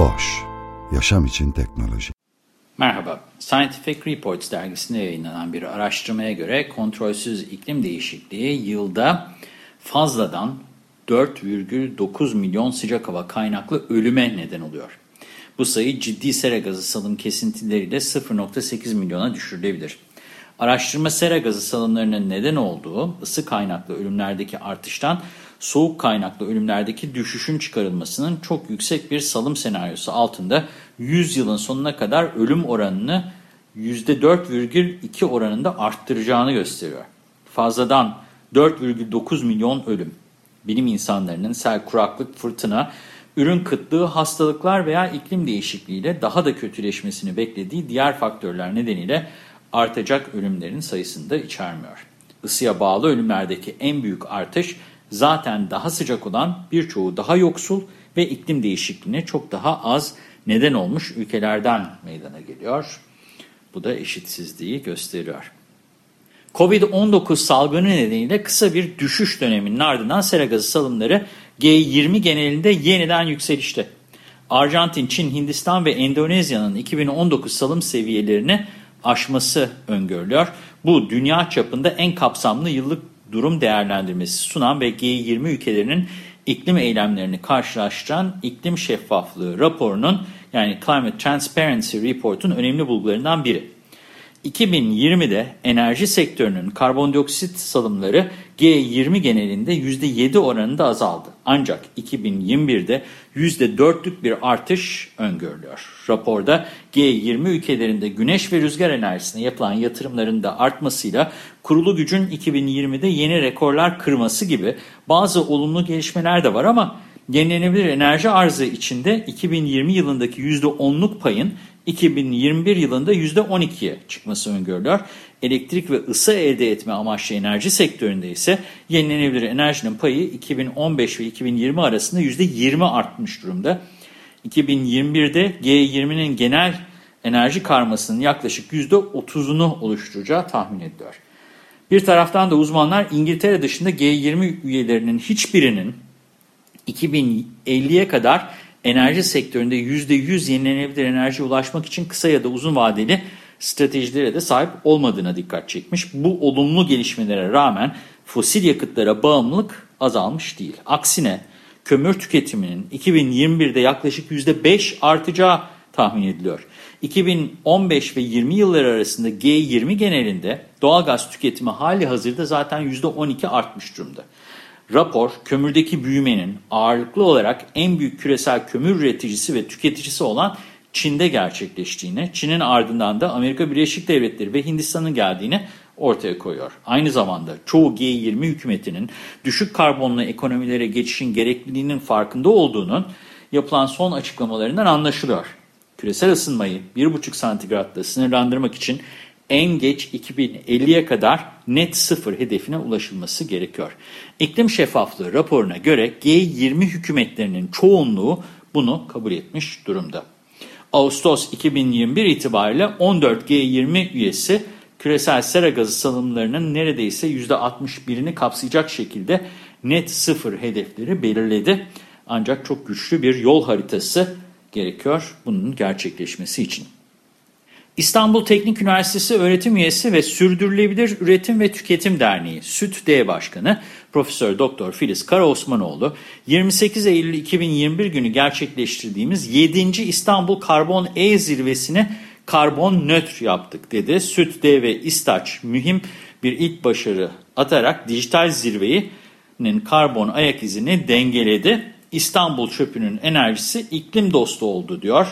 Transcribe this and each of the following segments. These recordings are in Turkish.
Boş, yaşam için teknoloji. Merhaba, Scientific Reports dergisinde yayınlanan bir araştırmaya göre kontrolsüz iklim değişikliği yılda fazladan 4,9 milyon sıcak hava kaynaklı ölüme neden oluyor. Bu sayı ciddi sera gazı salım kesintileriyle 0,8 milyona düşürülebilir. Araştırma sera gazı salımlarının neden olduğu ısı kaynaklı ölümlerdeki artıştan soğuk kaynaklı ölümlerdeki düşüşün çıkarılmasının çok yüksek bir salım senaryosu altında 100 yılın sonuna kadar ölüm oranını %4,2 oranında arttıracağını gösteriyor. Fazladan 4,9 milyon ölüm. Bilim insanlarının sel, kuraklık, fırtına, ürün kıtlığı, hastalıklar veya iklim değişikliğiyle daha da kötüleşmesini beklediği diğer faktörler nedeniyle artacak ölümlerin sayısını da içermiyor. Isıya bağlı ölümlerdeki en büyük artış zaten daha sıcak olan birçoğu daha yoksul ve iklim değişikliğine çok daha az neden olmuş ülkelerden meydana geliyor. Bu da eşitsizliği gösteriyor. Covid-19 salgını nedeniyle kısa bir düşüş döneminin ardından sera gazı salımları G20 genelinde yeniden yükselişte. Arjantin, Çin, Hindistan ve Endonezya'nın 2019 salım seviyelerini aşması öngörülüyor. Bu dünya çapında en kapsamlı yıllık durum değerlendirmesi sunan ve G20 ülkelerinin iklim eylemlerini karşılaştıran iklim şeffaflığı raporunun yani Climate Transparency Report'un önemli bulgularından biri. 2020'de enerji sektörünün karbondioksit salımları G20 genelinde %7 oranında azaldı. Ancak 2021'de %4'lük bir artış öngörülüyor. Raporda G20 ülkelerinde güneş ve rüzgar enerjisine yapılan yatırımların da artmasıyla kurulu gücün 2020'de yeni rekorlar kırması gibi bazı olumlu gelişmeler de var ama yenilenebilir enerji arzı içinde 2020 yılındaki %10'luk payın 2021 yılında %12'ye çıkması öngörülüyor. Elektrik ve ısı elde etme amaçlı enerji sektöründe ise yenilenebilir enerjinin payı 2015 ve 2020 arasında %20 artmış durumda. 2021'de G20'nin genel enerji karmasının yaklaşık %30'unu oluşturacağı tahmin ediliyor. Bir taraftan da uzmanlar İngiltere dışında G20 üyelerinin hiçbirinin 2050'ye kadar enerji sektöründe %100 yenilenebilir enerjiye ulaşmak için kısa ya da uzun vadeli stratejilere de sahip olmadığına dikkat çekmiş. Bu olumlu gelişmelere rağmen fosil yakıtlara bağımlılık azalmış değil. Aksine kömür tüketiminin 2021'de yaklaşık %5 artacağı tahmin ediliyor. 2015 ve 20 yılları arasında G20 genelinde doğalgaz tüketimi hali hazırda zaten %12 artmış durumda. Rapor, kömürdeki büyümenin ağırlıklı olarak en büyük küresel kömür üreticisi ve tüketicisi olan Çin'de gerçekleştiğini, Çin'in ardından da Amerika Birleşik Devletleri ve Hindistan'ın geldiğini ortaya koyuyor. Aynı zamanda çoğu G20 hükümetinin düşük karbonlu ekonomilere geçişin gerekliliğinin farkında olduğunun yapılan son açıklamalarından anlaşılıyor. Küresel ısınmayı 1,5 santigratla sınırlandırmak için en geç 2050'ye kadar net sıfır hedefine ulaşılması gerekiyor. İklim şeffaflığı raporuna göre G20 hükümetlerinin çoğunluğu bunu kabul etmiş durumda. Ağustos 2021 itibariyle 14 G20 üyesi küresel sera gazı salımlarının neredeyse %61'ini kapsayacak şekilde net sıfır hedefleri belirledi. Ancak çok güçlü bir yol haritası gerekiyor bunun gerçekleşmesi için. İstanbul Teknik Üniversitesi öğretim üyesi ve Sürdürülebilir Üretim ve Tüketim Derneği (SÜT-D) Başkanı Profesör Doktor Filiz Karaosmanoğlu 28 Eylül 2021 günü gerçekleştirdiğimiz 7. İstanbul Karbon E zirvesini karbon nötr yaptık dedi. SÜT-D ve İstaç mühim bir ilk başarı atarak dijital zirvenin karbon ayak izini dengeledi. İstanbul çöpünün enerjisi iklim dostu oldu diyor.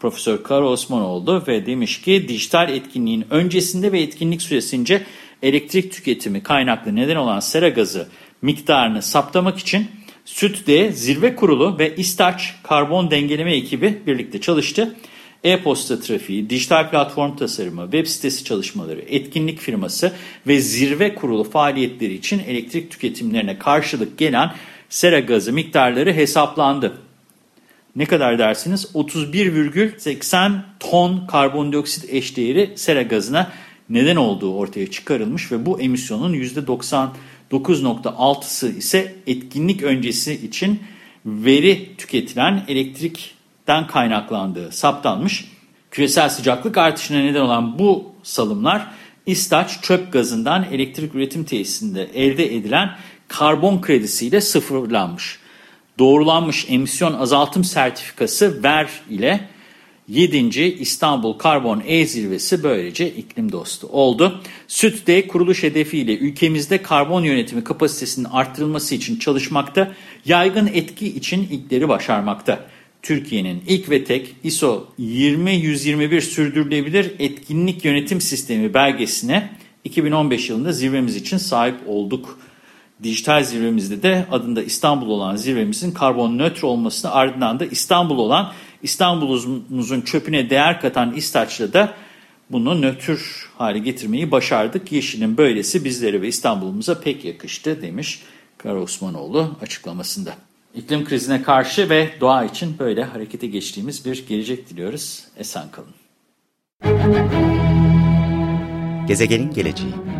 Profesör Kara Osmanoğlu ve demiş ki dijital etkinliğin öncesinde ve etkinlik süresince elektrik tüketimi kaynaklı neden olan sera gazı miktarını saptamak için SÜT'de Zirve Kurulu ve İstaç Karbon Dengeleme ekibi birlikte çalıştı. E-posta trafiği, dijital platform tasarımı, web sitesi çalışmaları, etkinlik firması ve zirve kurulu faaliyetleri için elektrik tüketimlerine karşılık gelen sera gazı miktarları hesaplandı. Ne kadar dersiniz? 31,80 ton karbondioksit eşdeğeri sera gazına neden olduğu ortaya çıkarılmış ve bu emisyonun %99.6'sı ise etkinlik öncesi için veri tüketilen elektrikten kaynaklandığı saptanmış. Küresel sıcaklık artışına neden olan bu salımlar İstaç çöp gazından elektrik üretim tesisinde elde edilen karbon kredisiyle sıfırlanmış. Doğrulanmış emisyon azaltım sertifikası ver ile 7. İstanbul Karbon E zirvesi böylece iklim dostu oldu. SÜT'de kuruluş hedefiyle ülkemizde karbon yönetimi kapasitesinin arttırılması için çalışmakta, yaygın etki için ilkleri başarmakta. Türkiye'nin ilk ve tek ISO 20121 sürdürülebilir etkinlik yönetim sistemi belgesine 2015 yılında zirvemiz için sahip olduk. Dijital zirvemizde de adında İstanbul olan zirvemizin karbon nötr olmasını ardından da İstanbul olan İstanbul'umuzun çöpüne değer katan İstaç'la da bunu nötr hale getirmeyi başardık. Yeşilin böylesi bizlere ve İstanbul'umuza pek yakıştı demiş Kara Osmanoğlu açıklamasında. İklim krizine karşı ve doğa için böyle harekete geçtiğimiz bir gelecek diliyoruz. Esen kalın. Gezegenin geleceği